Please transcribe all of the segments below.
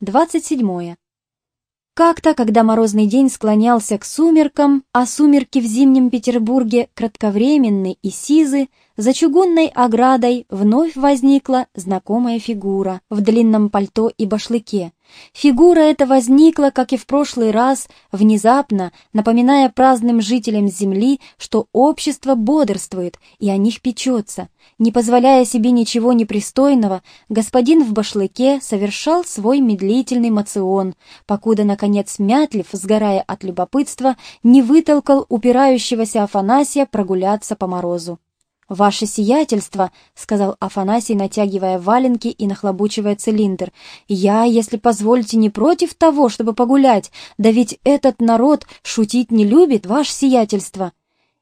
27. Как-то, когда морозный день склонялся к сумеркам, а сумерки в зимнем Петербурге кратковременны и сизы, за чугунной оградой вновь возникла знакомая фигура в длинном пальто и башлыке. Фигура эта возникла, как и в прошлый раз, внезапно, напоминая праздным жителям Земли, что общество бодрствует и о них печется. Не позволяя себе ничего непристойного, господин в башлыке совершал свой медлительный мацион, покуда, наконец, Мятлив, сгорая от любопытства, не вытолкал упирающегося Афанасия прогуляться по морозу. «Ваше сиятельство», — сказал Афанасий, натягивая валенки и нахлобучивая цилиндр, «я, если позволите, не против того, чтобы погулять, да ведь этот народ шутить не любит, ваше сиятельство»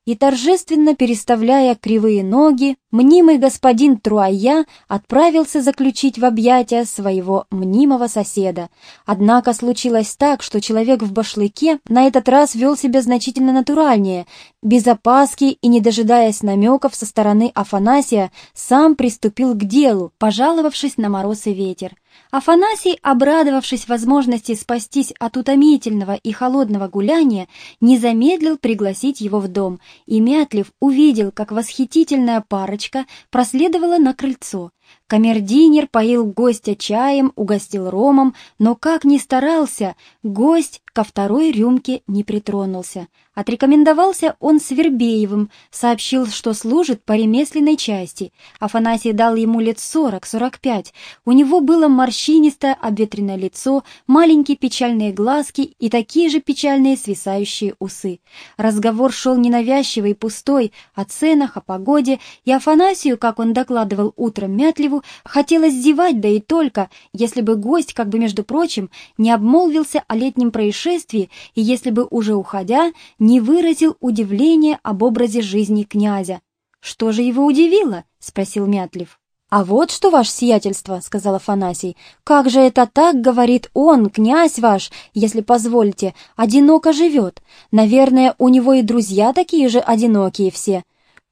и, торжественно переставляя кривые ноги, мнимый господин Труая отправился заключить в объятия своего мнимого соседа. Однако случилось так, что человек в башлыке на этот раз вел себя значительно натуральнее, без опаски и, не дожидаясь намеков со стороны Афанасия, сам приступил к делу, пожаловавшись на мороз и ветер. Афанасий, обрадовавшись возможности спастись от утомительного и холодного гуляния, не замедлил пригласить его в дом, и Мятлев увидел, как восхитительная парочка проследовала на крыльцо. Камердинер поил гостя чаем, угостил ромом, но как ни старался, гость ко второй рюмке не притронулся. Отрекомендовался он Свербеевым, сообщил, что служит по ремесленной части. Афанасий дал ему лет сорок-сорок пять. У него было морщинистое обветренное лицо, маленькие печальные глазки и такие же печальные свисающие усы. Разговор шел ненавязчивый и пустой, о ценах, о погоде, и Афанасию, как он докладывал утром Мятлеву, хотелось зевать, да и только, если бы гость, как бы между прочим, не обмолвился о летнем происшествии, и если бы, уже уходя, не выразил удивления об образе жизни князя. «Что же его удивило?» — спросил Мятлив. «А вот что, ваше сиятельство», — сказал Афанасий, — «как же это так, — говорит он, князь ваш, если позволите, одиноко живет. Наверное, у него и друзья такие же одинокие все.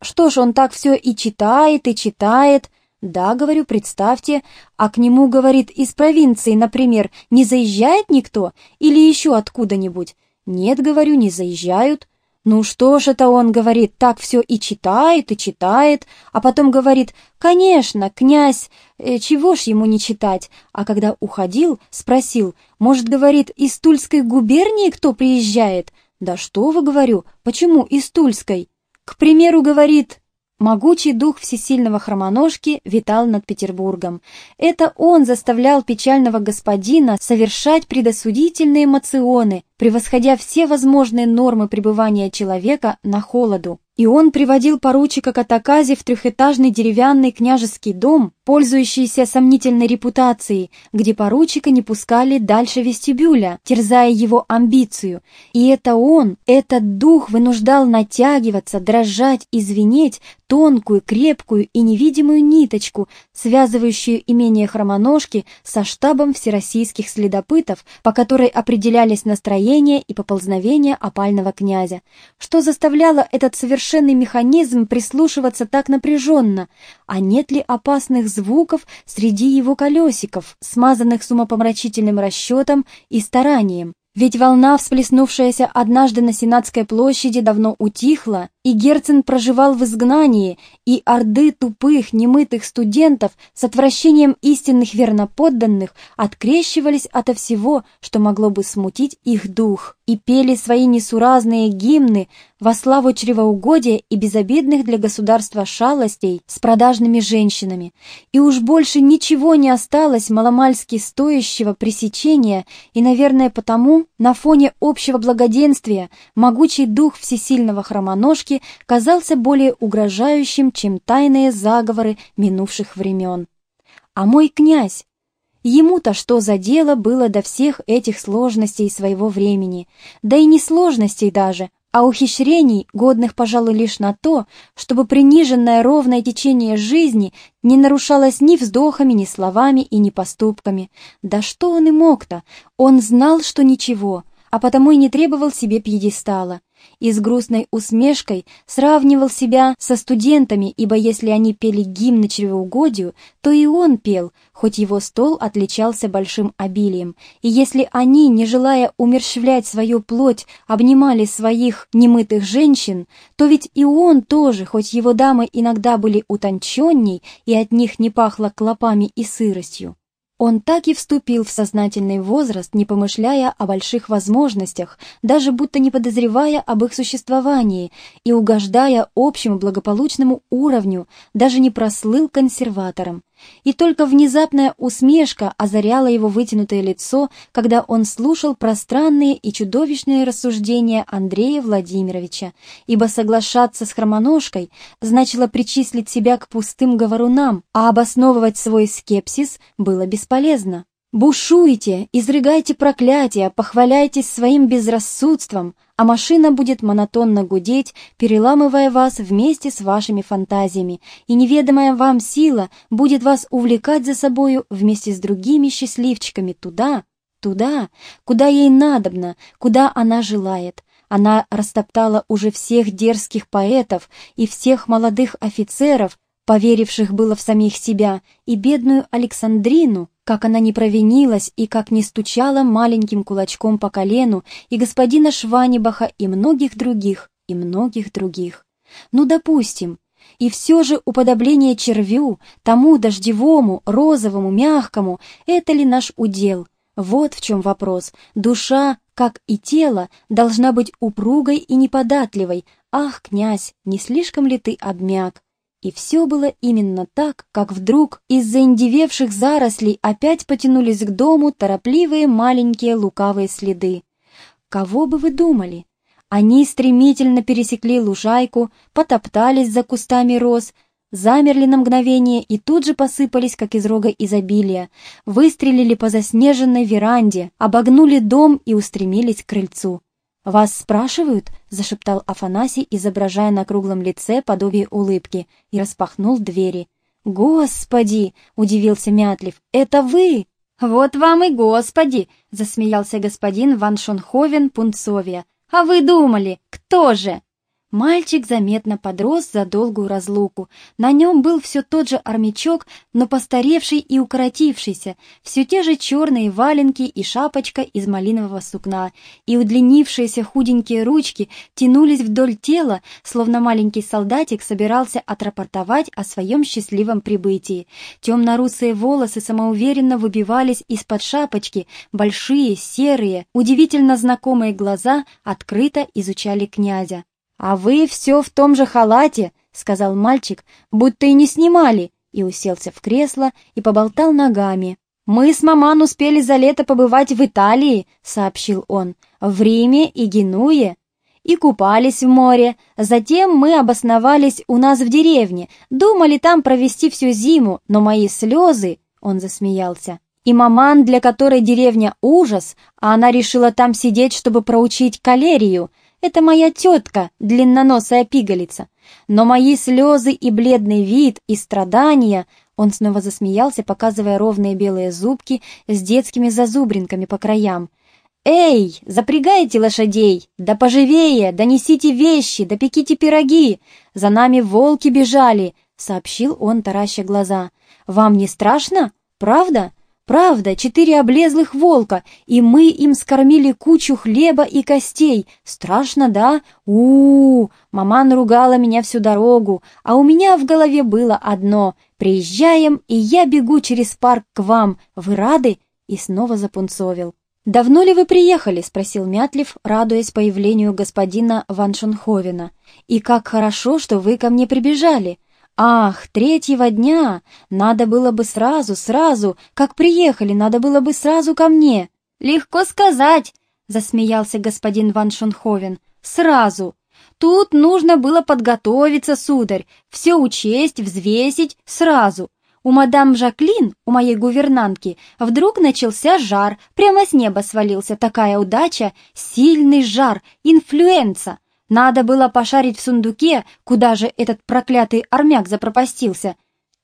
Что ж, он так все и читает, и читает». «Да, — говорю, — представьте, а к нему, говорит, из провинции, например, не заезжает никто или еще откуда-нибудь? «Нет, — говорю, — не заезжают». «Ну что ж это он, — говорит, — так все и читает, и читает, а потом говорит, конечно, князь, э, чего ж ему не читать?» А когда уходил, спросил, «Может, — говорит, — из Тульской губернии кто приезжает?» «Да что вы, — говорю, — почему из Тульской?» «К примеру, — говорит, Могучий дух всесильного хромоножки витал над Петербургом. Это он заставлял печального господина совершать предосудительные мационы, превосходя все возможные нормы пребывания человека на холоду. И он приводил поручика Катакази в трехэтажный деревянный княжеский дом, пользующийся сомнительной репутацией, где поручика не пускали дальше вестибюля, терзая его амбицию. И это он, этот дух вынуждал натягиваться, дрожать и звенеть тонкую, крепкую и невидимую ниточку, связывающую имение хромоножки со штабом всероссийских следопытов, по которой определялись настроение и поползновения опального князя. Что заставляло этот совершенный механизм прислушиваться так напряженно? А нет ли опасных звуков среди его колесиков, смазанных с расчетом и старанием? Ведь волна, всплеснувшаяся однажды на Сенатской площади, давно утихла, и Герцен проживал в изгнании, и орды тупых, немытых студентов с отвращением истинных верноподданных открещивались ото всего, что могло бы смутить их дух, и пели свои несуразные гимны во славу чревоугодия и безобидных для государства шалостей с продажными женщинами. И уж больше ничего не осталось маломальски стоящего пресечения, и, наверное, потому, на фоне общего благоденствия, могучий дух всесильного хромоножки девушки казался более угрожающим, чем тайные заговоры минувших времен. А мой князь, Ему-то что за дело было до всех этих сложностей своего времени, да и не сложностей даже, а ухищрений, годных, пожалуй, лишь на то, чтобы приниженное ровное течение жизни не нарушалось ни вздохами, ни словами и ни поступками. Да что он и мог-то? Он знал, что ничего, а потому и не требовал себе пьедестала. И с грустной усмешкой сравнивал себя со студентами, ибо если они пели гимн чревоугодию, то и он пел, хоть его стол отличался большим обилием, и если они, не желая умерщвлять свою плоть, обнимали своих немытых женщин, то ведь и он тоже, хоть его дамы иногда были утонченней и от них не пахло клопами и сыростью. Он так и вступил в сознательный возраст, не помышляя о больших возможностях, даже будто не подозревая об их существовании и угождая общему благополучному уровню, даже не прослыл консерватором. И только внезапная усмешка озаряла его вытянутое лицо, когда он слушал пространные и чудовищные рассуждения Андрея Владимировича, ибо соглашаться с хромоножкой значило причислить себя к пустым говорунам, а обосновывать свой скепсис было бесполезно. Бушуйте, изрыгайте проклятия, похваляйтесь своим безрассудством, а машина будет монотонно гудеть, переламывая вас вместе с вашими фантазиями, и неведомая вам сила будет вас увлекать за собою вместе с другими счастливчиками туда, туда, куда ей надобно, куда она желает. Она растоптала уже всех дерзких поэтов и всех молодых офицеров, поверивших было в самих себя, и бедную Александрину, как она не провинилась и как не стучала маленьким кулачком по колену, и господина Шванибаха, и многих других, и многих других. Ну, допустим, и все же уподобление червю, тому дождевому, розовому, мягкому, это ли наш удел? Вот в чем вопрос. Душа, как и тело, должна быть упругой и неподатливой. Ах, князь, не слишком ли ты обмяк? И все было именно так, как вдруг из-за индивевших зарослей опять потянулись к дому торопливые маленькие лукавые следы. Кого бы вы думали? Они стремительно пересекли лужайку, потоптались за кустами роз, замерли на мгновение и тут же посыпались, как из рога изобилия, выстрелили по заснеженной веранде, обогнули дом и устремились к крыльцу. «Вас спрашивают?» — зашептал Афанасий, изображая на круглом лице подобие улыбки, и распахнул двери. «Господи!» — удивился Мятлив. «Это вы!» «Вот вам и господи!» — засмеялся господин Ван Шонховен Пунцовия. «А вы думали, кто же?» Мальчик заметно подрос за долгую разлуку. На нем был все тот же армячок, но постаревший и укоротившийся, все те же черные валенки и шапочка из малинового сукна, и удлинившиеся худенькие ручки тянулись вдоль тела, словно маленький солдатик собирался отрапортовать о своем счастливом прибытии. Темно-русые волосы самоуверенно выбивались из-под шапочки, большие, серые, удивительно знакомые глаза открыто изучали князя. «А вы все в том же халате», — сказал мальчик, «будто и не снимали», и уселся в кресло и поболтал ногами. «Мы с маман успели за лето побывать в Италии», — сообщил он, «в Риме и Генуе, и купались в море. Затем мы обосновались у нас в деревне, думали там провести всю зиму, но мои слезы...» — он засмеялся. «И маман, для которой деревня ужас, а она решила там сидеть, чтобы проучить калерию, это моя тетка, длинноносая пигалица. Но мои слезы и бледный вид, и страдания...» Он снова засмеялся, показывая ровные белые зубки с детскими зазубринками по краям. «Эй, запрягайте лошадей! Да поживее! Да несите вещи! Да пеките пироги! За нами волки бежали!» — сообщил он, тараща глаза. «Вам не страшно? Правда?» Правда, четыре облезлых волка, и мы им скормили кучу хлеба и костей. Страшно, да? у, -у, -у Маман ругала меня всю дорогу, а у меня в голове было одно. Приезжаем, и я бегу через парк к вам. Вы рады?» И снова запунцовил. «Давно ли вы приехали?» — спросил Мятлив, радуясь появлению господина Ваншенховена. «И как хорошо, что вы ко мне прибежали!» Ах, третьего дня! Надо было бы сразу, сразу, как приехали, надо было бы сразу ко мне. Легко сказать, засмеялся господин Ван Шонховен. Сразу. Тут нужно было подготовиться, сударь, все учесть, взвесить сразу. У мадам Жаклин, у моей гувернантки, вдруг начался жар, прямо с неба свалился, такая удача, сильный жар, инфлюенса. Надо было пошарить в сундуке, куда же этот проклятый армяк запропастился.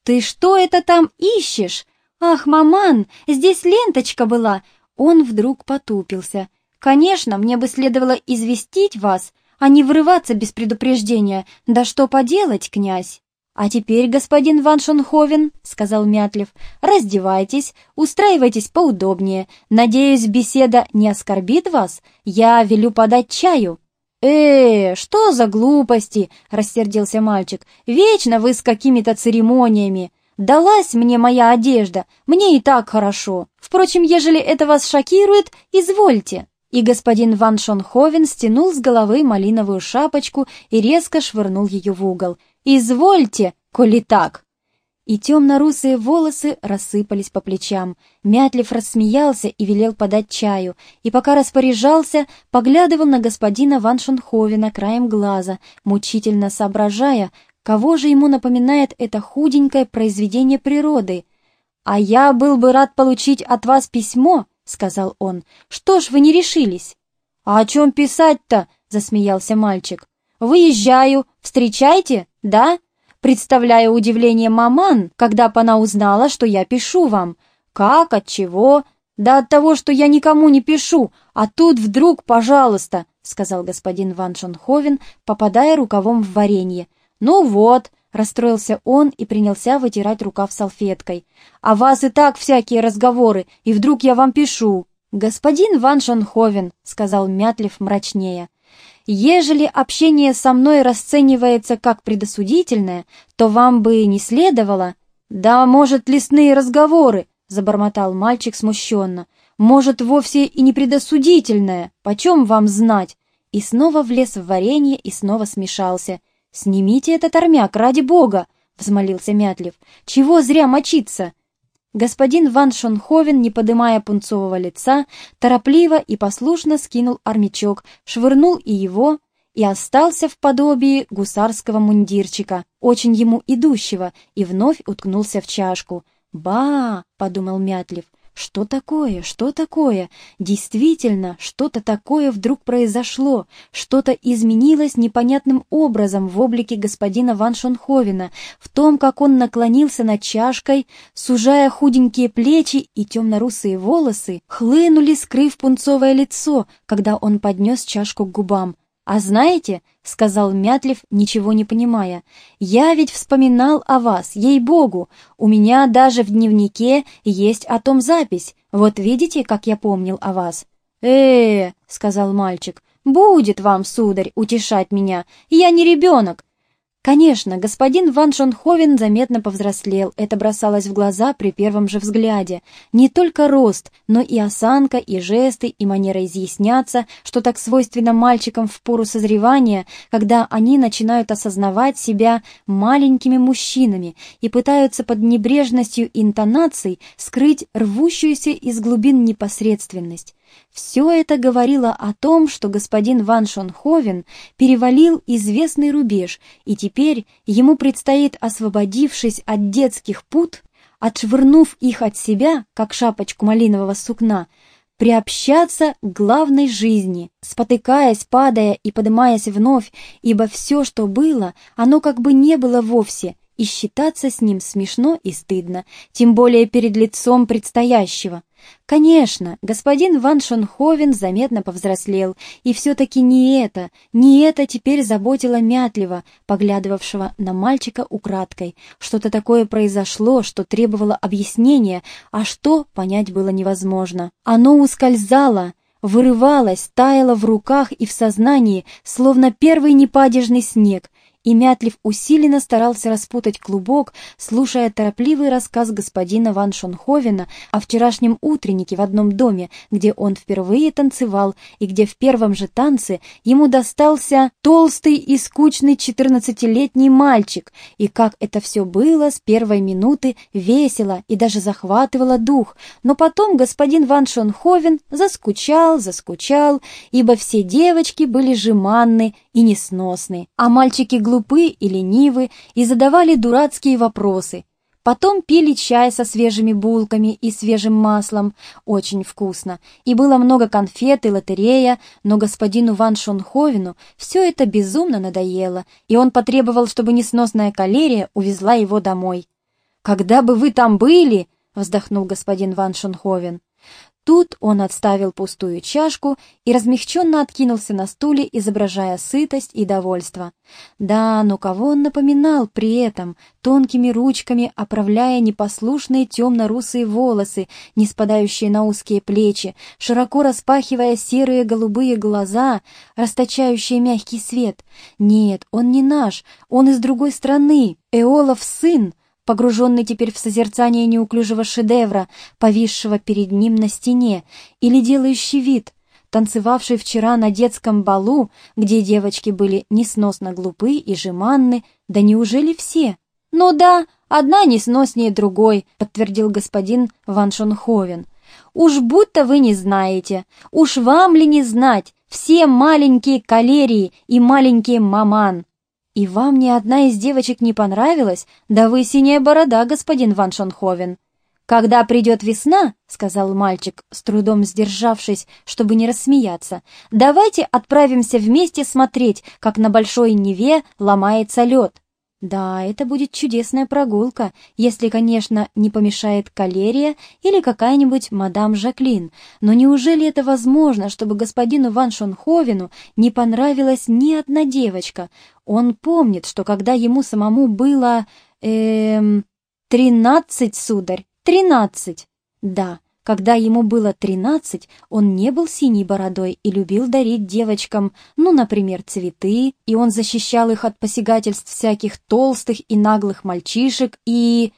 «Ты что это там ищешь? Ах, маман, здесь ленточка была!» Он вдруг потупился. «Конечно, мне бы следовало известить вас, а не врываться без предупреждения. Да что поделать, князь? «А теперь, господин Ван Шонховен, — сказал Мятлев, — раздевайтесь, устраивайтесь поудобнее. Надеюсь, беседа не оскорбит вас? Я велю подать чаю». «Э, что за глупости!» — рассердился мальчик. «Вечно вы с какими-то церемониями. Далась мне моя одежда, мне и так хорошо. Впрочем, ежели это вас шокирует, извольте». И господин Ван Шонховен стянул с головы малиновую шапочку и резко швырнул ее в угол. «Извольте, коли так!» И темно-русые волосы рассыпались по плечам. Мятлев рассмеялся и велел подать чаю, и пока распоряжался, поглядывал на господина Ван Шонховена краем глаза, мучительно соображая, кого же ему напоминает это худенькое произведение природы. «А я был бы рад получить от вас письмо», — сказал он. «Что ж вы не решились?» «А о чем писать-то?» — засмеялся мальчик. «Выезжаю. Встречайте, да?» Представляю удивление маман, когда она узнала, что я пишу вам. Как, от чего? Да от того, что я никому не пишу, а тут вдруг, пожалуйста, сказал господин Ван Шонховен, попадая рукавом в варенье. Ну вот, расстроился он и принялся вытирать рукав салфеткой. А вас и так всякие разговоры, и вдруг я вам пишу. «Господин Ван Шонховен», — сказал Мятлев мрачнее, Ежели общение со мной расценивается как предосудительное, то вам бы не следовало... Да, может, лесные разговоры, — забормотал мальчик смущенно. Может, вовсе и не предосудительное, почем вам знать? И снова влез в варенье и снова смешался. «Снимите этот армяк, ради бога!» — взмолился Мятлев. «Чего зря мочиться? Господин Ван Шонховен, не подымая пунцового лица, торопливо и послушно скинул армячок, швырнул и его, и остался в подобии гусарского мундирчика, очень ему идущего, и вновь уткнулся в чашку. «Ба!» — подумал Мятлев. Что такое? Что такое? Действительно, что-то такое вдруг произошло, что-то изменилось непонятным образом в облике господина Ван Шонховена, в том, как он наклонился над чашкой, сужая худенькие плечи и темно-русые волосы, хлынули, скрыв пунцовое лицо, когда он поднес чашку к губам. «А знаете, — сказал Мятлев, ничего не понимая, — я ведь вспоминал о вас, ей-богу, у меня даже в дневнике есть о том запись, вот видите, как я помнил о вас?» «Э-э-э», — сказал мальчик, — «будет вам, сударь, утешать меня, я не ребенок, Конечно, господин Ван Шонховен заметно повзрослел, это бросалось в глаза при первом же взгляде. Не только рост, но и осанка, и жесты, и манера изъясняться, что так свойственно мальчикам в пору созревания, когда они начинают осознавать себя маленькими мужчинами и пытаются под небрежностью интонаций скрыть рвущуюся из глубин непосредственность. Все это говорило о том, что господин Ван Шонховен перевалил известный рубеж, и теперь ему предстоит, освободившись от детских пут, отшвырнув их от себя, как шапочку малинового сукна, приобщаться к главной жизни, спотыкаясь, падая и поднимаясь вновь, ибо все, что было, оно как бы не было вовсе, и считаться с ним смешно и стыдно, тем более перед лицом предстоящего. Конечно, господин Ван Шонховен заметно повзрослел, и все-таки не это, не это теперь заботило Мятлева, поглядывавшего на мальчика украдкой. Что-то такое произошло, что требовало объяснения, а что, понять было невозможно. Оно ускользало, вырывалось, таяло в руках и в сознании, словно первый непадежный снег, и Мятлив усиленно старался распутать клубок, слушая торопливый рассказ господина Ван Шонховена о вчерашнем утреннике в одном доме, где он впервые танцевал, и где в первом же танце ему достался толстый и скучный четырнадцатилетний мальчик, и как это все было с первой минуты весело и даже захватывало дух, но потом господин Ван Шонховен заскучал, заскучал, ибо все девочки были жеманны и несносны, а мальчики глупы и ленивы и задавали дурацкие вопросы. Потом пили чай со свежими булками и свежим маслом, очень вкусно, и было много конфет и лотерея, но господину Ван Шонховину все это безумно надоело, и он потребовал, чтобы несносная калерия увезла его домой. «Когда бы вы там были?» — вздохнул господин Ван Шонховен. Тут он отставил пустую чашку и размягченно откинулся на стуле, изображая сытость и довольство. Да, но кого он напоминал при этом, тонкими ручками оправляя непослушные темно-русые волосы, не спадающие на узкие плечи, широко распахивая серые голубые глаза, расточающие мягкий свет. Нет, он не наш, он из другой страны, Эолов сын, погруженный теперь в созерцание неуклюжего шедевра, повисшего перед ним на стене, или делающий вид, танцевавший вчера на детском балу, где девочки были несносно глупы и жеманны, да неужели все? «Ну да, одна несноснее другой», — подтвердил господин Ван Шонховен. «Уж будто вы не знаете, уж вам ли не знать, все маленькие калерии и маленькие маман». «И вам ни одна из девочек не понравилась? Да вы синяя борода, господин Ван Шонховен!» «Когда придет весна, — сказал мальчик, с трудом сдержавшись, чтобы не рассмеяться, — давайте отправимся вместе смотреть, как на Большой Неве ломается лед. Да, это будет чудесная прогулка, если, конечно, не помешает калерия или какая-нибудь мадам Жаклин. Но неужели это возможно, чтобы господину Ван Шонховену не понравилась ни одна девочка? Он помнит, что когда ему самому было... эм... тринадцать, сударь, тринадцать. Да, когда ему было тринадцать, он не был синей бородой и любил дарить девочкам, ну, например, цветы, и он защищал их от посягательств всяких толстых и наглых мальчишек, и...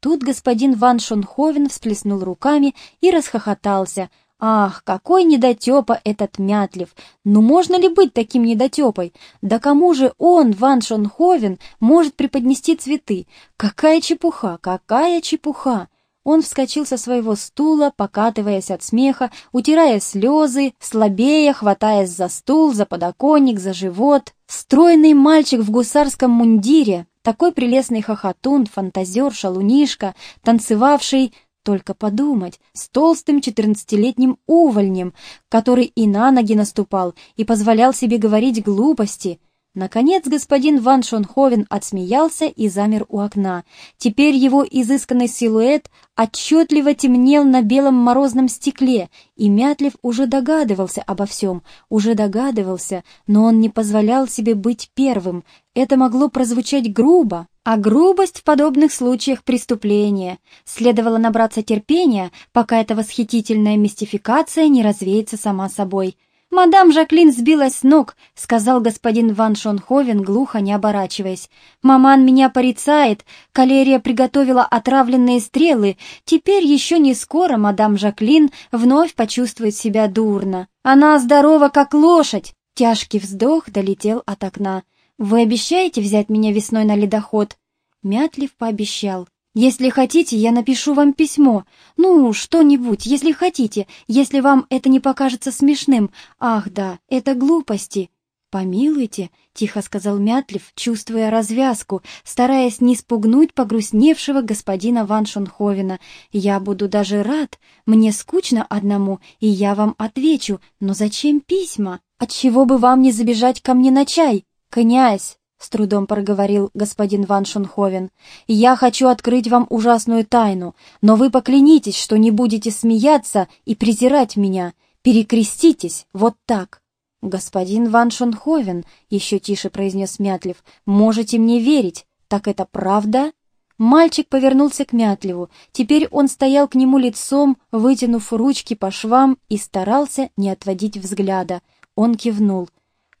Тут господин Ван Шонховен всплеснул руками и расхохотался. «Ах, какой недотепа этот Мятлев! Ну можно ли быть таким недотепой? Да кому же он, Ван Шонховен, может преподнести цветы? Какая чепуха, какая чепуха!» Он вскочил со своего стула, покатываясь от смеха, утирая слезы, слабея, хватаясь за стул, за подоконник, за живот. Стройный мальчик в гусарском мундире, такой прелестный хохотун, фантазер, шалунишка, танцевавший, только подумать, с толстым четырнадцатилетним увольнем, который и на ноги наступал, и позволял себе говорить глупости — Наконец господин Ван Шонховен отсмеялся и замер у окна. Теперь его изысканный силуэт отчетливо темнел на белом морозном стекле, и Мятлев уже догадывался обо всем, уже догадывался, но он не позволял себе быть первым. Это могло прозвучать грубо, а грубость в подобных случаях преступление. Следовало набраться терпения, пока эта восхитительная мистификация не развеется сама собой. «Мадам Жаклин сбилась с ног», — сказал господин Ван Шонховен, глухо не оборачиваясь. «Маман меня порицает, калерия приготовила отравленные стрелы. Теперь еще не скоро мадам Жаклин вновь почувствует себя дурно. Она здорова, как лошадь!» Тяжкий вздох долетел от окна. «Вы обещаете взять меня весной на ледоход?» Мятлив пообещал. Если хотите, я напишу вам письмо. Ну, что-нибудь, если хотите, если вам это не покажется смешным. Ах, да, это глупости. «Помилуйте», — тихо сказал Мятлев, чувствуя развязку, стараясь не спугнуть погрустневшего господина Ван Шонховена. «Я буду даже рад. Мне скучно одному, и я вам отвечу. Но зачем письма? Отчего бы вам не забежать ко мне на чай? Князь!» — с трудом проговорил господин Ван Шунховен. «Я хочу открыть вам ужасную тайну, но вы поклянитесь, что не будете смеяться и презирать меня. Перекреститесь, вот так». «Господин Ван Шунховен», — еще тише произнес Мятлев, — «можете мне верить. Так это правда?» Мальчик повернулся к Мятлеву. Теперь он стоял к нему лицом, вытянув ручки по швам и старался не отводить взгляда. Он кивнул.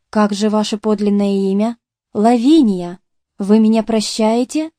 «Как же ваше подлинное имя?» «Лавиния, вы меня прощаете?»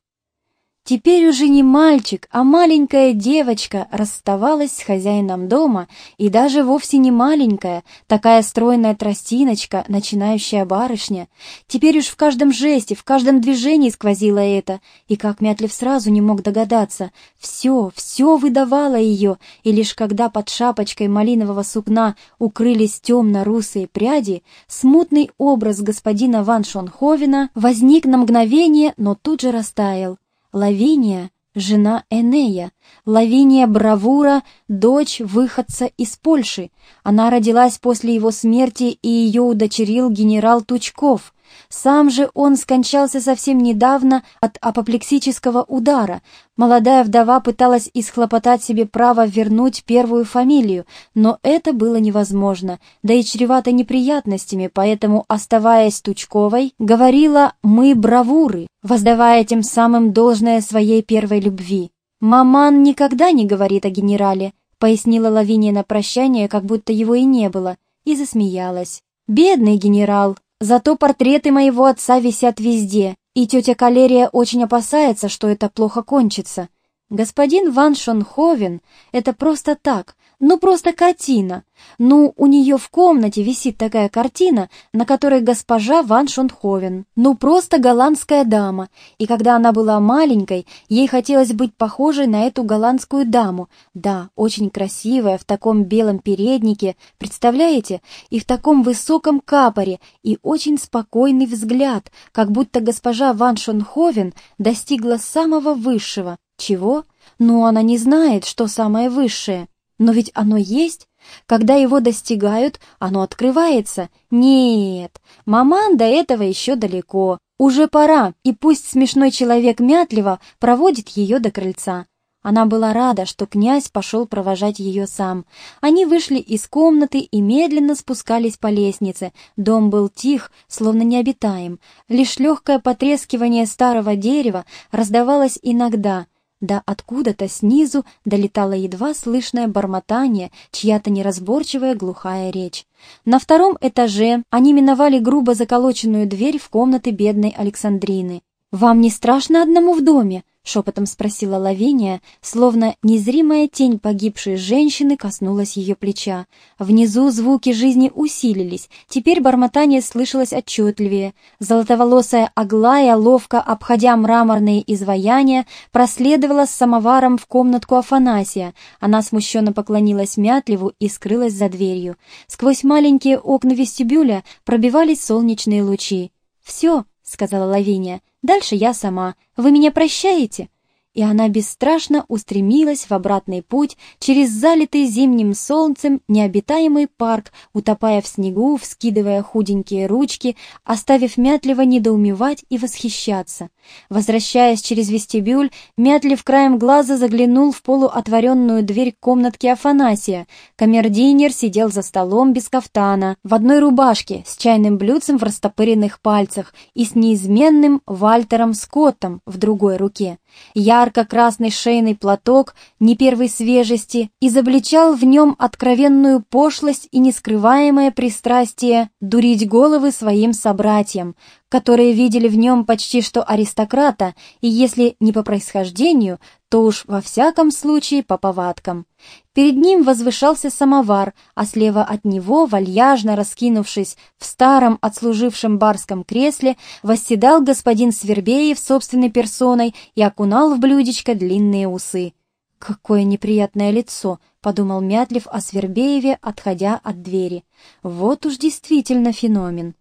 Теперь уже не мальчик, а маленькая девочка расставалась с хозяином дома, и даже вовсе не маленькая, такая стройная тростиночка, начинающая барышня. Теперь уж в каждом жесте, в каждом движении сквозило это, и как Мятлев сразу не мог догадаться, все, все выдавало ее, и лишь когда под шапочкой малинового сукна укрылись темно-русые пряди, смутный образ господина Ван Шонховена возник на мгновение, но тут же растаял. Лавиния — жена Энея, Лавиния Бравура — дочь выходца из Польши. Она родилась после его смерти, и ее удочерил генерал Тучков. Сам же он скончался совсем недавно от апоплексического удара. Молодая вдова пыталась исхлопотать себе право вернуть первую фамилию, но это было невозможно, да и чревато неприятностями, поэтому, оставаясь Тучковой, говорила «мы бравуры», воздавая тем самым должное своей первой любви. «Маман никогда не говорит о генерале», пояснила Лавиния на прощание, как будто его и не было, и засмеялась. «Бедный генерал, зато портреты моего отца висят везде, и тетя Калерия очень опасается, что это плохо кончится. Господин Ван Шонховен — это просто так, ну просто картина. Ну, у нее в комнате висит такая картина, на которой госпожа Ван Шонховен. Ну, просто голландская дама. И когда она была маленькой, ей хотелось быть похожей на эту голландскую даму. Да, очень красивая, в таком белом переднике, представляете? И в таком высоком капоре, и очень спокойный взгляд, как будто госпожа Ван Шонховен достигла самого высшего. Чего? Ну, она не знает, что самое высшее. Но ведь оно есть. Когда его достигают, оно открывается. Нет, маман до этого еще далеко. Уже пора, и пусть смешной человек мятливо проводит ее до крыльца. Она была рада, что князь пошел провожать ее сам. Они вышли из комнаты и медленно спускались по лестнице. Дом был тих, словно необитаем. Лишь легкое потрескивание старого дерева раздавалось иногда, да откуда-то снизу долетало едва слышное бормотание, чья-то неразборчивая глухая речь. На втором этаже они миновали грубо заколоченную дверь в комнаты бедной Александрины. «Вам не страшно одному в доме?» — шепотом спросила Лавиния, словно незримая тень погибшей женщины коснулась ее плеча. Внизу звуки жизни усилились, теперь бормотание слышалось отчетливее. Золотоволосая Аглая, ловко обходя мраморные изваяния, проследовала с самоваром в комнатку Афанасия. Она смущенно поклонилась Мятлеву и скрылась за дверью. Сквозь маленькие окна вестибюля пробивались солнечные лучи. «Все», — сказала Лавиния, — Дальше я сама. Вы меня прощаете?» и она бесстрашно устремилась в обратный путь через залитый зимним солнцем необитаемый парк, утопая в снегу, вскидывая худенькие ручки, оставив Мятлева недоумевать и восхищаться. Возвращаясь через вестибюль, Мятлев краем глаза заглянул в полуотворенную дверь комнатки Афанасия. Камердинер сидел за столом без кафтана, в одной рубашке, с чайным блюдцем в растопыренных пальцах и с неизменным Вальтером Скоттом в другой руке. Ярко-красный шейный платок, не первой свежести, изобличал в нем откровенную пошлость и нескрываемое пристрастие дурить головы своим собратьям, которые видели в нем почти что аристократа, и если не по происхождению, то уж во всяком случае по повадкам. Перед ним возвышался самовар, а слева от него, вальяжно раскинувшись в старом отслужившем барском кресле, восседал господин Свербеев собственной персоной и окунал в блюдечко длинные усы. «Какое неприятное лицо!» — подумал Мятлев о Свербееве, отходя от двери. «Вот уж действительно феномен!»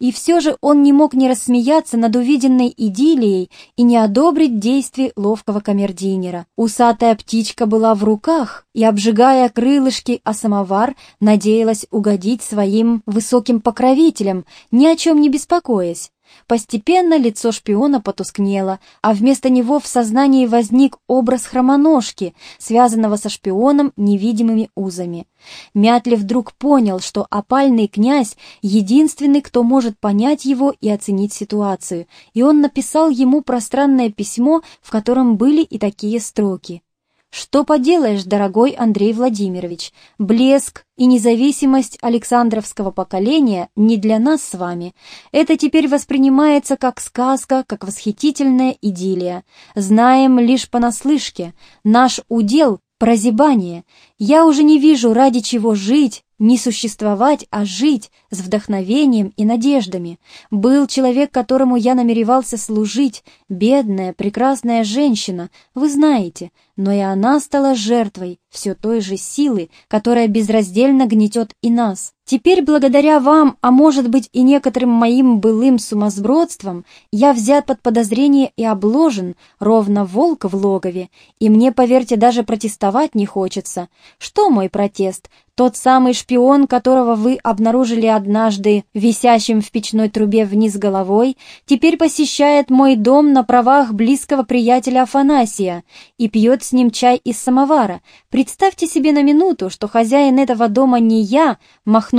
И все же он не мог не рассмеяться над увиденной идиллией и не одобрить действий ловкого камердинера. Усатая птичка была в руках и, обжигая крылышки, а самовар надеялась угодить своим высоким покровителям, ни о чем не беспокоясь. Постепенно лицо шпиона потускнело, а вместо него в сознании возник образ хромоножки, связанного со шпионом невидимыми узами. Мятли вдруг понял, что опальный князь — единственный, кто может понять его и оценить ситуацию, и он написал ему пространное письмо, в котором были и такие строки. Что поделаешь, дорогой Андрей Владимирович, блеск и независимость Александровского поколения не для нас с вами. Это теперь воспринимается как сказка, как восхитительная идиллия. Знаем лишь понаслышке. Наш удел — прозябание. Я уже не вижу, ради чего жить, не существовать, а жить с вдохновением и надеждами. Был человек, которому я намеревался служить, бедная, прекрасная женщина, вы знаете, но и она стала жертвой все той же силы, которая безраздельно гнетет и нас. Теперь, благодаря вам, а может быть и некоторым моим былым сумасбродствам, я взят под подозрение и обложен, ровно волк в логове, и мне, поверьте, даже протестовать не хочется. Что мой протест? Тот самый шпион, которого вы обнаружили однажды висящим в печной трубе вниз головой, теперь посещает мой дом на правах близкого приятеля Афанасия и пьет с ним чай из самовара. Представьте себе на минуту, что хозяин этого дома не я,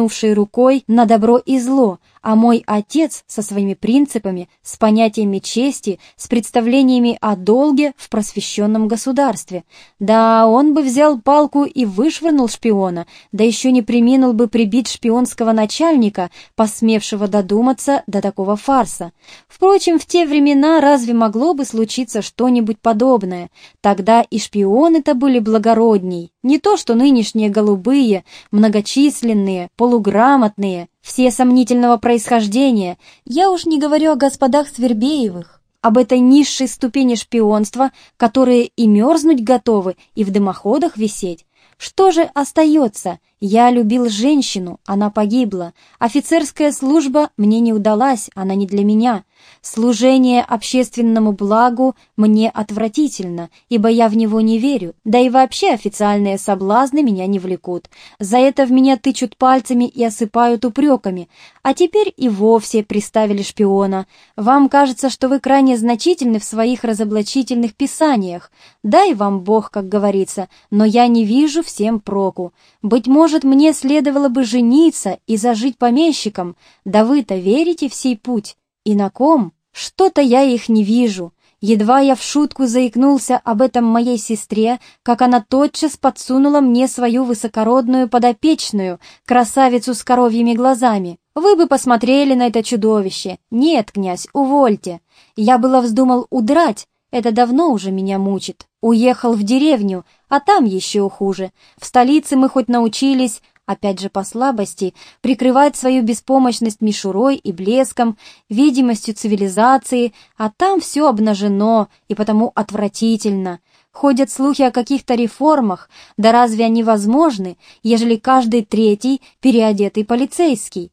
махнувший рукой на добро и зло, а мой отец со своими принципами, с понятиями чести, с представлениями о долге в просвещенном государстве. Да, он бы взял палку и вышвырнул шпиона, да еще не приминул бы прибить шпионского начальника, посмевшего додуматься до такого фарса. Впрочем, в те времена разве могло бы случиться что-нибудь подобное? Тогда и шпионы-то были благородней, не то что нынешние голубые, многочисленные, полуграмотные, все сомнительного происхождения, я уж не говорю о господах Свербеевых, об этой низшей ступени шпионства, которые и мерзнуть готовы, и в дымоходах висеть. Что же остается? Я любил женщину, она погибла. Офицерская служба мне не удалась, она не для меня. Служение общественному благу мне отвратительно, ибо я в него не верю, да и вообще официальные соблазны меня не влекут. За это в меня тычут пальцами и осыпают упреками. А теперь и вовсе приставили шпиона. Вам кажется, что вы крайне значительны в своих разоблачительных писаниях. Дай вам Бог, как говорится, но я не вижу всем проку. Быть может, мне следовало бы жениться и зажить помещиком, да вы-то верите в сей путь? И на ком? Что-то я их не вижу. Едва я в шутку заикнулся об этом моей сестре, как она тотчас подсунула мне свою высокородную подопечную, красавицу с коровьими глазами. Вы бы посмотрели на это чудовище. Нет, князь, увольте. Я было вздумал удрать, это давно уже меня мучит. Уехал в деревню, а там еще хуже. В столице мы хоть научились опять же по слабости, прикрывать свою беспомощность мишурой и блеском, видимостью цивилизации, а там все обнажено и потому отвратительно. Ходят слухи о каких-то реформах, да разве они возможны, ежели каждый третий переодетый полицейский?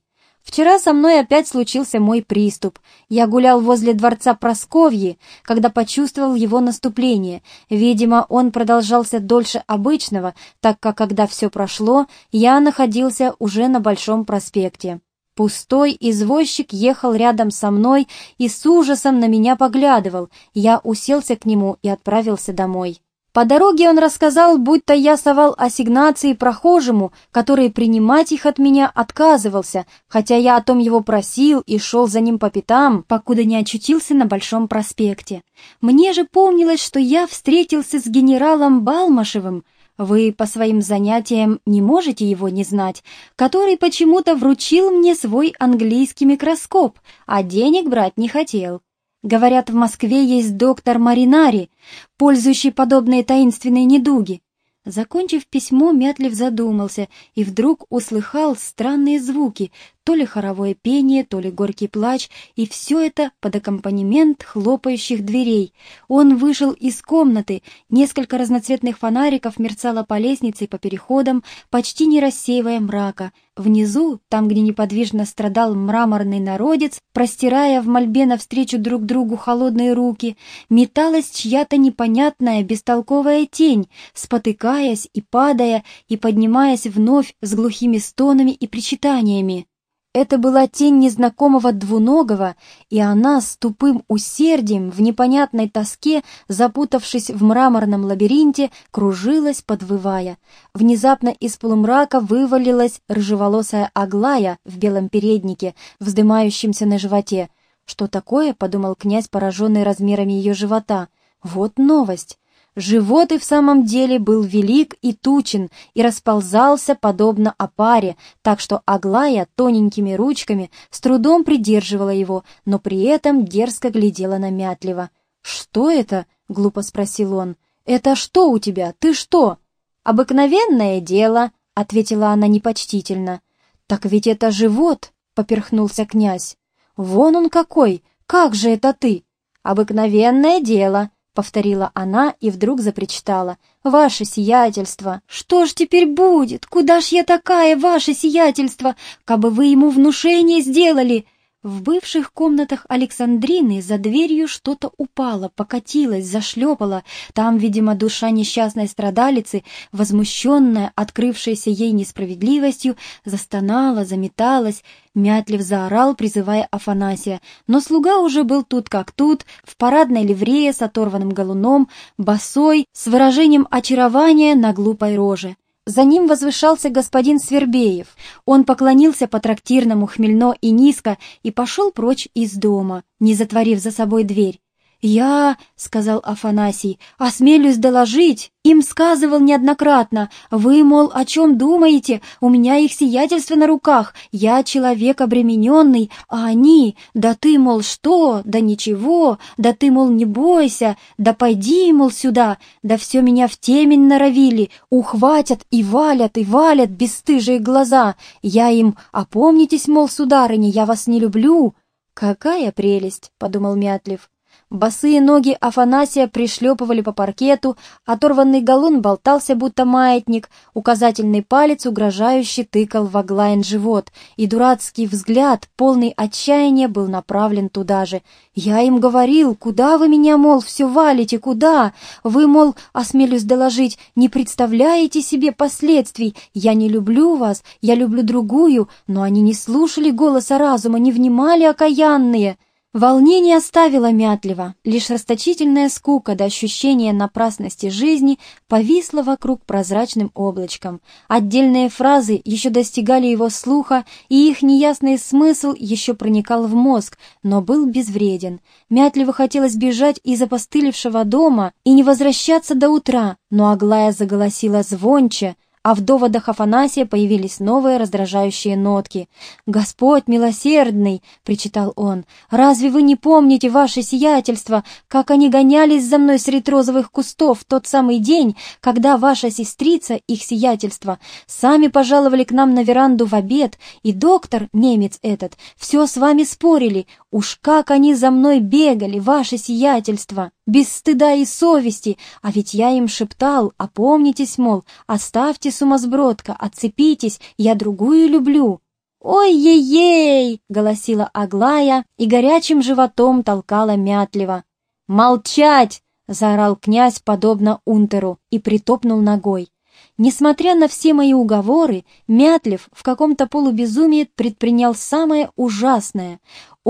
Вчера со мной опять случился мой приступ. Я гулял возле дворца Просковьи, когда почувствовал его наступление. Видимо, он продолжался дольше обычного, так как, когда все прошло, я находился уже на Большом проспекте. Пустой извозчик ехал рядом со мной и с ужасом на меня поглядывал. Я уселся к нему и отправился домой. По дороге он рассказал, будто я совал ассигнации прохожему, который принимать их от меня отказывался, хотя я о том его просил и шел за ним по пятам, покуда не очутился на Большом проспекте. Мне же помнилось, что я встретился с генералом Балмашевым, вы по своим занятиям не можете его не знать, который почему-то вручил мне свой английский микроскоп, а денег брать не хотел. Говорят, в Москве есть доктор Маринари, пользующий подобные таинственные недуги. Закончив письмо, Мятлив задумался и вдруг услыхал странные звуки, то ли хоровое пение, то ли горький плач, и все это под аккомпанемент хлопающих дверей. Он вышел из комнаты, несколько разноцветных фонариков мерцало по лестнице и по переходам, почти не рассеивая мрака. Внизу, там, где неподвижно страдал мраморный народец, простирая в мольбе навстречу друг другу холодные руки, металась чья-то непонятная, бестолковая тень, спотыкаясь и падая, и поднимаясь вновь с глухими стонами и причитаниями. Это была тень незнакомого двуногого, и она с тупым усердием, в непонятной тоске, запутавшись в мраморном лабиринте, кружилась, подвывая. Внезапно из полумрака вывалилась рыжеволосая Аглая в белом переднике, вздымающемся на животе. «Что такое?» — подумал князь, пораженный размерами ее живота. «Вот новость!» Живот и в самом деле был велик и тучен и расползался подобно опаре, так что Аглая тоненькими ручками с трудом придерживала его, но при этом дерзко глядела намятливо. «Что это?» — глупо спросил он. «Это что у тебя? Ты что?» «Обыкновенное дело», — ответила она непочтительно. «Так ведь это живот», — поперхнулся князь. «Вон он какой! Как же это ты?» «Обыкновенное дело», повторила она и вдруг запричитала. «Ваше сиятельство! Что ж теперь будет? Куда ж я такая, ваше сиятельство? Кабы вы ему внушение сделали!» В бывших комнатах Александрины за дверью что-то упало, покатилось, зашлепало. Там, видимо, душа несчастной страдалицы, возмущенная, открывшейся ей несправедливостью, застонала, заметалась. Мятлив заорал, призывая Афанасия, но слуга уже был тут как тут, в парадной ливрее с оторванным галуном, босой, с выражением очарования на глупой роже. За ним возвышался господин Свербеев. Он поклонился по-трактирному хмельно и низко и пошел прочь из дома, не затворив за собой дверь. «Я, — сказал Афанасий, — осмелюсь доложить, им сказывал неоднократно, вы, мол, о чем думаете, у меня их сиятельство на руках, я человек обремененный, а они, да ты, мол, что, да ничего, да ты, мол, не бойся, да пойди, мол, сюда, да все меня в темень норовили, ухватят и валят, и валят бесстыжие глаза, я им, опомнитесь, мол, сударыня, я вас не люблю». «Какая прелесть!» — подумал Мятлев. Босые ноги Афанасия пришлепывали по паркету, оторванный галун болтался, будто маятник, указательный палец угрожающе тыкал в Аглайн живот, и дурацкий взгляд, полный отчаяния, был направлен туда же. «Я им говорил, куда вы меня, мол, все валите, куда? Вы, мол, осмелюсь доложить, не представляете себе последствий. Я не люблю вас, я люблю другую, но они не слушали голоса разума, не внимали окаянные». Волнение оставило Мятлева, лишь расточительная скука до ощущения напрасности жизни повисла вокруг прозрачным облачком. Отдельные фразы еще достигали его слуха, и их неясный смысл еще проникал в мозг, но был безвреден. Мятлеву хотелось бежать из опостылевшего дома и не возвращаться до утра, но Аглая заголосила звонче — а в доводах Афанасия появились новые раздражающие нотки. «Господь милосердный!» — причитал он. «Разве вы не помните ваше сиятельство, как они гонялись за мной среди розовых кустов в тот самый день, когда ваша сестрица, их сиятельство, сами пожаловали к нам на веранду в обед, и доктор, немец этот, все с вами спорили, Уж как они за мной бегали, ваше сиятельство, без стыда и совести, а ведь я им шептал, опомнитесь, мол, оставьте сумасбродка, отцепитесь, я другую люблю. «Ой-ей-ей!» — голосила Аглая и горячим животом толкала мятливо. «Молчать!» — заорал князь, подобно унтеру, и притопнул ногой. Несмотря на все мои уговоры, Мятлев в каком-то полубезумии предпринял самое ужасное.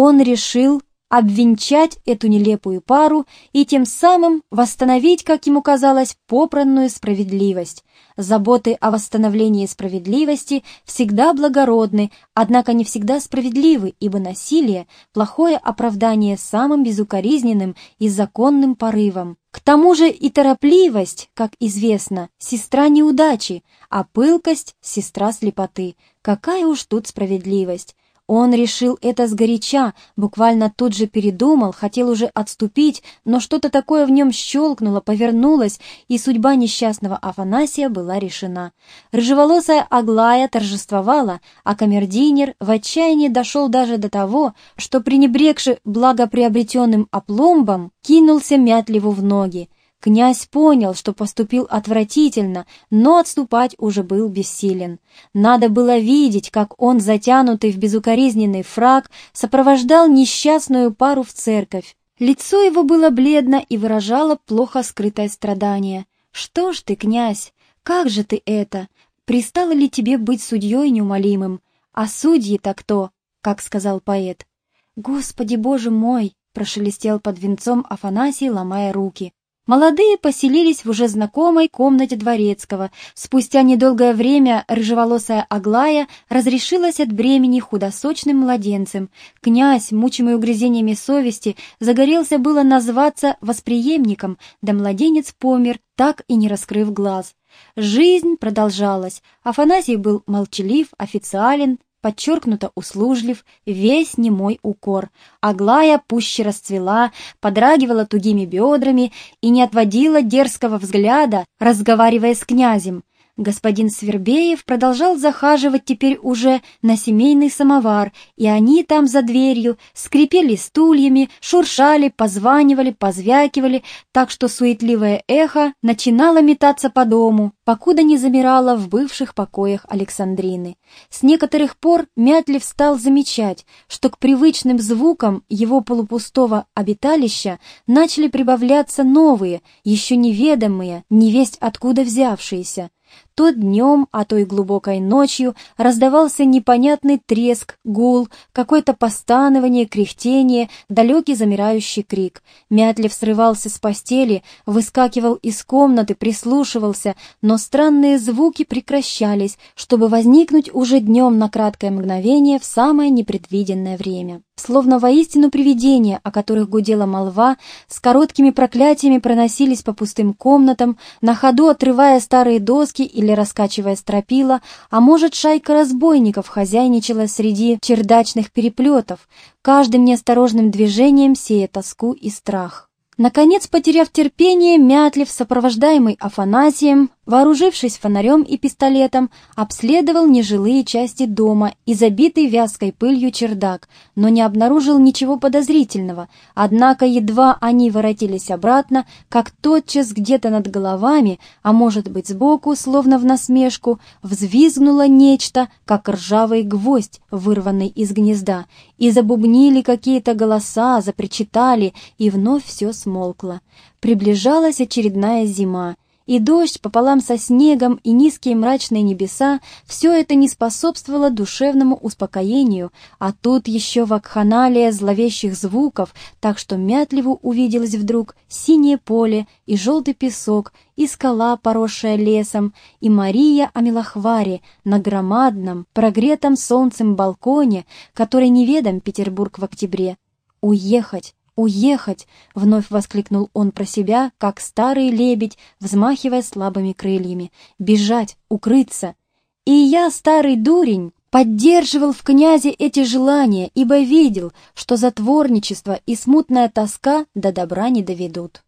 Он решил обвенчать эту нелепую пару и тем самым восстановить, как ему казалось, попранную справедливость. Заботы о восстановлении справедливости всегда благородны, однако не всегда справедливы, ибо насилие – плохое оправдание самым безукоризненным и законным порывом. К тому же и торопливость, как известно, сестра неудачи, а пылкость – сестра слепоты. Какая уж тут справедливость! Он решил это сгоряча, буквально тут же передумал, хотел уже отступить, но что-то такое в нем щелкнуло, повернулось, и судьба несчастного Афанасия была решена. Рыжеволосая Аглая торжествовала, а камердинер в отчаянии дошел даже до того, что, пренебрегши благоприобретенным опломбом, кинулся мятливу в ноги. Князь понял, что поступил отвратительно, но отступать уже был бессилен. Надо было видеть, как он, затянутый в безукоризненный фраг, сопровождал несчастную пару в церковь. Лицо его было бледно и выражало плохо скрытое страдание. «Что ж ты, князь, как же ты это? Пристало ли тебе быть судьей неумолимым? А судьи-то кто?» — как сказал поэт. «Господи, Боже мой!» — прошелестел под венцом Афанасий, ломая руки. Молодые поселились в уже знакомой комнате дворецкого. Спустя недолгое время рыжеволосая Аглая разрешилась от бремени худосочным младенцем. Князь, мучимый угрызениями совести, загорелся было назваться восприемником, да младенец помер, так и не раскрыв глаз. Жизнь продолжалась. Афанасий был молчалив, официален, подчеркнуто услужлив, весь немой укор. Аглая пуще расцвела, подрагивала тугими бедрами и не отводила дерзкого взгляда, разговаривая с князем. Господин Свербеев продолжал захаживать теперь уже на семейный самовар, и они там за дверью скрипели стульями, шуршали, позванивали, позвякивали, так что суетливое эхо начинало метаться по дому, покуда не замирало в бывших покоях Александрины. С некоторых пор Мятлив стал замечать, что к привычным звукам его полупустого обиталища начали прибавляться новые, еще неведомые, невесть откуда взявшиеся. То днем, а то и глубокой ночью раздавался непонятный треск, гул, какое-то постанование, кряхтение, далекий замирающий крик. Мятлев срывался с постели, выскакивал из комнаты, прислушивался, но странные звуки прекращались, чтобы возникнуть уже днем на краткое мгновение в самое непредвиденное время. Словно воистину привидения, о которых гудела молва, с короткими проклятиями проносились по пустым комнатам, на ходу отрывая старые доски или или раскачивая стропила, а может, шайка разбойников хозяйничала среди чердачных переплетов, каждым неосторожным движением сея тоску и страх. Наконец, потеряв терпение, Мятлев, сопровождаемый Афанасием, вооружившись фонарем и пистолетом, обследовал нежилые части дома и забитый вязкой пылью чердак, но не обнаружил ничего подозрительного, однако едва они воротились обратно, как тотчас где-то над головами, а может быть сбоку, словно в насмешку, взвизгнуло нечто, как ржавый гвоздь, вырванный из гнезда, и забубнили какие-то голоса, запричитали, и вновь все смолкло. Приближалась очередная зима, и дождь пополам со снегом и низкие мрачные небеса, все это не способствовало душевному успокоению, а тут еще вакханалия зловещих звуков, так что Мятливу увиделось вдруг синее поле и желтый песок, и скала, поросшая лесом, и Мария Амилахвари на громадном, прогретом солнцем балконе, который неведом Петербург в октябре. Уехать, «Уехать!» — вновь воскликнул он про себя, как старый лебедь, взмахивая слабыми крыльями. «Бежать! Укрыться!» И я, старый дурень, поддерживал в князе эти желания, ибо видел, что затворничество и смутная тоска до добра не доведут.